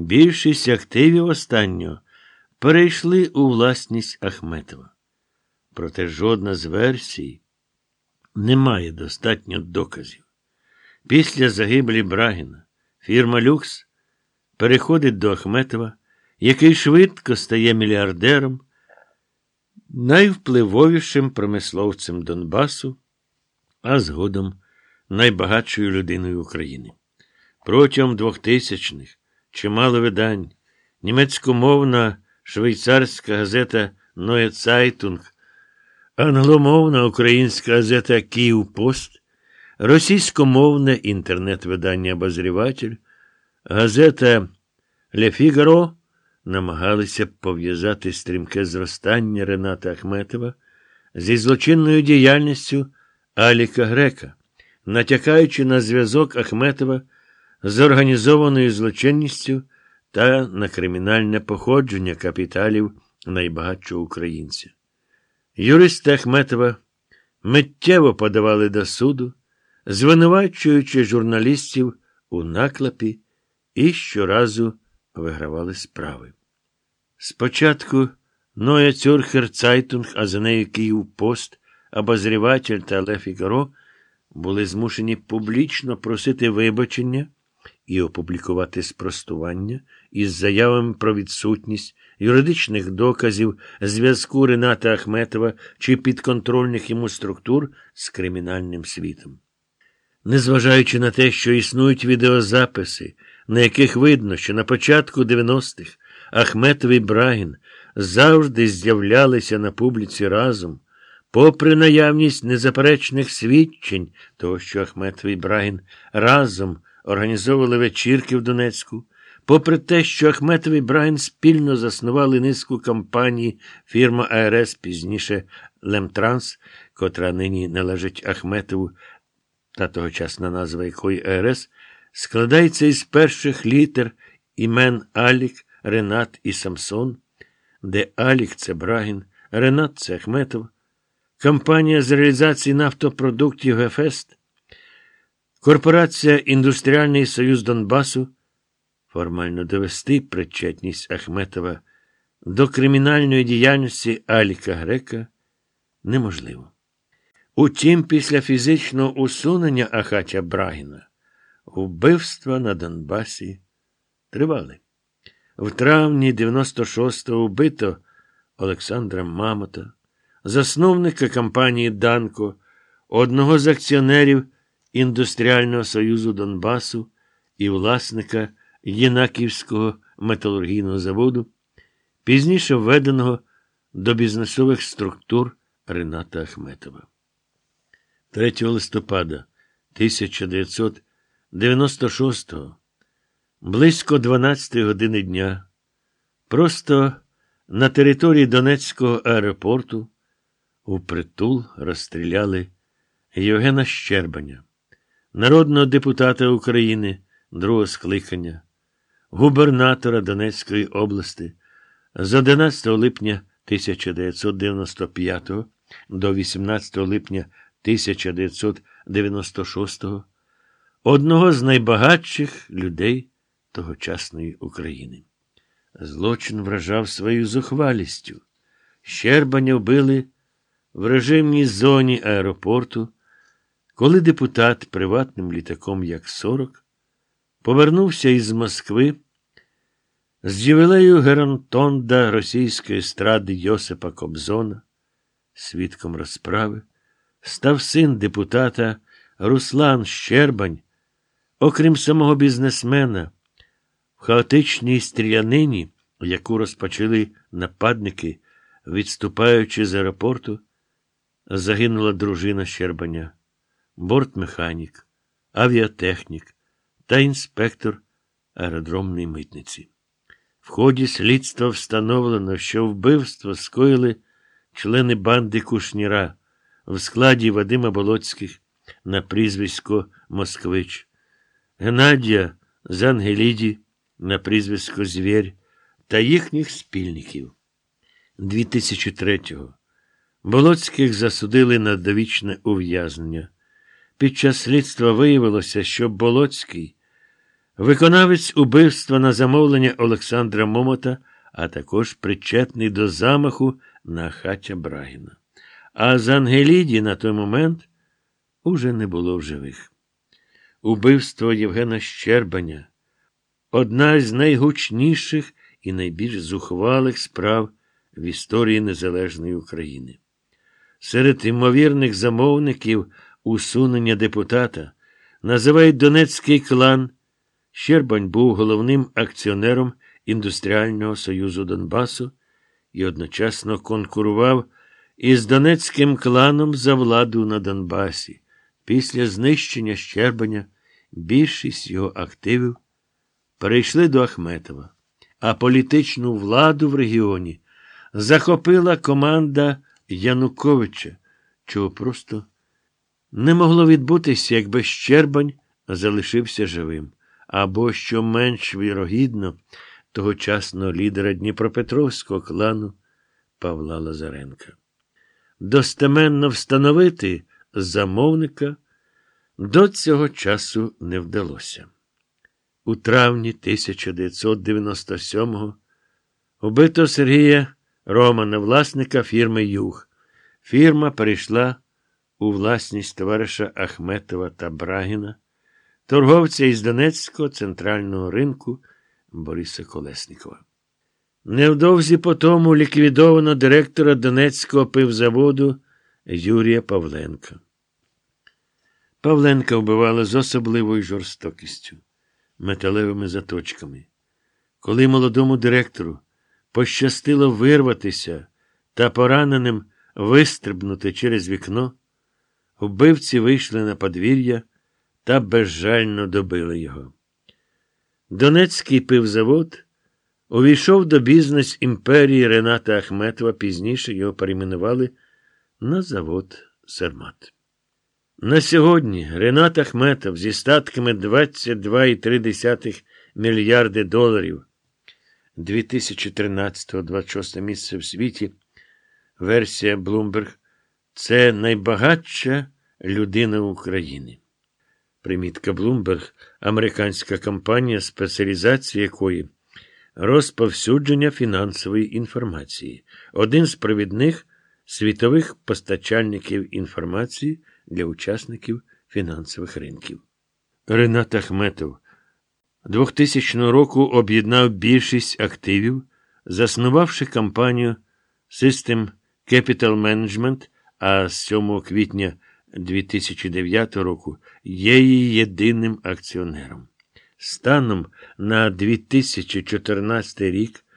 Більшість активів останнього перейшли у власність Ахметова. Проте жодна з версій не має достатньо доказів. Після загибелі Брагіна фірма Люкс переходить до Ахметова, який швидко стає мільярдером, найвпливовішим промисловцем Донбасу, а згодом найбагатшою людиною України. Протягом 2000-х чимало видань, німецькомовна швейцарська газета Neue Zeitung, англомовна українська газета Київ Пост, російськомовне інтернет-видання Обозріватель, газета Ле Фігаро намагалися пов'язати стрімке зростання Рената Ахметова зі злочинною діяльністю Аліка Грека, натякаючи на зв'язок Ахметова з організованою злочинністю та на кримінальне походження капіталів найбагатшого українця. Юристи Ахметова миттєво подавали до суду, звинувачуючи журналістів у наклепі і щоразу вигравали справи. Спочатку Ноя Цюрхер Цайтунг, а за нею Київ Пост, обозріватель та Ле Фігаро були змушені публічно просити вибачення і опублікувати спростування із заявами про відсутність юридичних доказів зв'язку Рената Ахметова чи підконтрольних йому структур з кримінальним світом. Незважаючи на те, що існують відеозаписи, на яких видно, що на початку 90-х Ахметов і Брагін завжди з'являлися на публіці разом, попри наявність незаперечних свідчень того, що Ахметов і Брагін разом організовували вечірки в Донецьку, попри те, що Ахметов і Брагін спільно заснували низку компаній фірма АРС, пізніше Лемтранс, котра нині належить Ахметову, та тогочасна назва якої АРС, складається із перших літер імен Алік, Ренат і Самсон, де Алік це Брагін, Ренат це Ахметов, компанія з реалізації нафтопродуктів Гефест, Корпорація Індустріальний Союз Донбасу формально довести причетність Ахметова до кримінальної діяльності Аліка Грека неможливо. Утім, після фізичного усунення Ахатя Брагіна вбивства на Донбасі тривали. В травні 96-го вбито Олександра Мамота, засновника компанії Данко, одного з акціонерів Індустріального Союзу Донбасу і власника Єнаківського металургійного заводу, пізніше введеного до бізнесових структур Рената Ахметова. 3 листопада 1996-го, близько 12 години дня, просто на території Донецького аеропорту у притул розстріляли Євгена Щербаня, народного депутата України другого скликання, губернатора Донецької області з 11 липня 1995 до 18 липня 1996 одного з найбагатших людей тогочасної України. Злочин вражав свою зухвалістю. Щербаня вбили в режимній зоні аеропорту, коли депутат приватним літаком Як-40 повернувся із Москви з ювілею Геронтонда російської естради Йосипа Кобзона, свідком розправи став син депутата Руслан Щербань, окрім самого бізнесмена, в хаотичній стрілянині, яку розпочали нападники, відступаючи з аеропорту, загинула дружина Щербаня, бортмеханік, авіатехнік та інспектор аеродромної митниці. В ході слідства встановлено, що вбивство скоїли члени банди Кушніра в складі Вадима Болоцьких на прізвисько Москвич, Геннадія Зангеліді на прізвисько Звєр та їхніх спільників. 2003-го Болоцьких засудили на довічне ув'язнення. Під час слідства виявилося, що Болоцький Виконавець убивства на замовлення Олександра Момота, а також причетний до замаху на Хача Брагіна. А з Ангеліді на той момент уже не було в живих. Убивство Євгена Щербаня одна з найгучніших і найбільш зухвалих справ в історії Незалежної України. Серед імовірних замовників усунення депутата називають Донецький клан. Щербань був головним акціонером Індустріального Союзу Донбасу і одночасно конкурував із Донецьким кланом за владу на Донбасі. Після знищення Щербаня більшість його активів перейшли до Ахметова, а політичну владу в регіоні захопила команда Януковича, чого просто не могло відбутися, якби Щербань залишився живим, або, що менш вірогідно, тогочасного лідера Дніпропетровського клану Павла Лазаренка. Достеменно встановити замовника до цього часу не вдалося. У травні 1997-го убито Сергія Романа, власника фірми Юг. Фірма перейшла у власність товариша Ахметова та Брагіна, торговця із Донецького центрального ринку Бориса Колесникова. Невдовзі по тому ліквідовано директора Донецького пивзаводу Юрія Павленка. Павленка вбивали з особливою жорстокістю, металевими заточками. Коли молодому директору пощастило вирватися та пораненим вистрибнути через вікно, вбивці вийшли на подвір'я та безжально добили його. Донецький пивзавод увійшов до бізнес імперії Рената Ахметова, пізніше його перейменували на завод Сермат. На сьогодні Ренат Ахметов зі статками 22,3 мільярди доларів 2013-26 місце в світі. Версія Bloomberg – це найбагатша людина України. Примітка Bloomberg – американська компанія, спеціалізація якої розповсюдження фінансової інформації, один з провідних світових постачальників інформації для учасників фінансових ринків. Ренат Ахметов 2000 року об'єднав більшість активів, заснувавши компанію System Capital Management, а з 7 квітня 2009 року є її єдиним акціонером. Станом на 2014 рік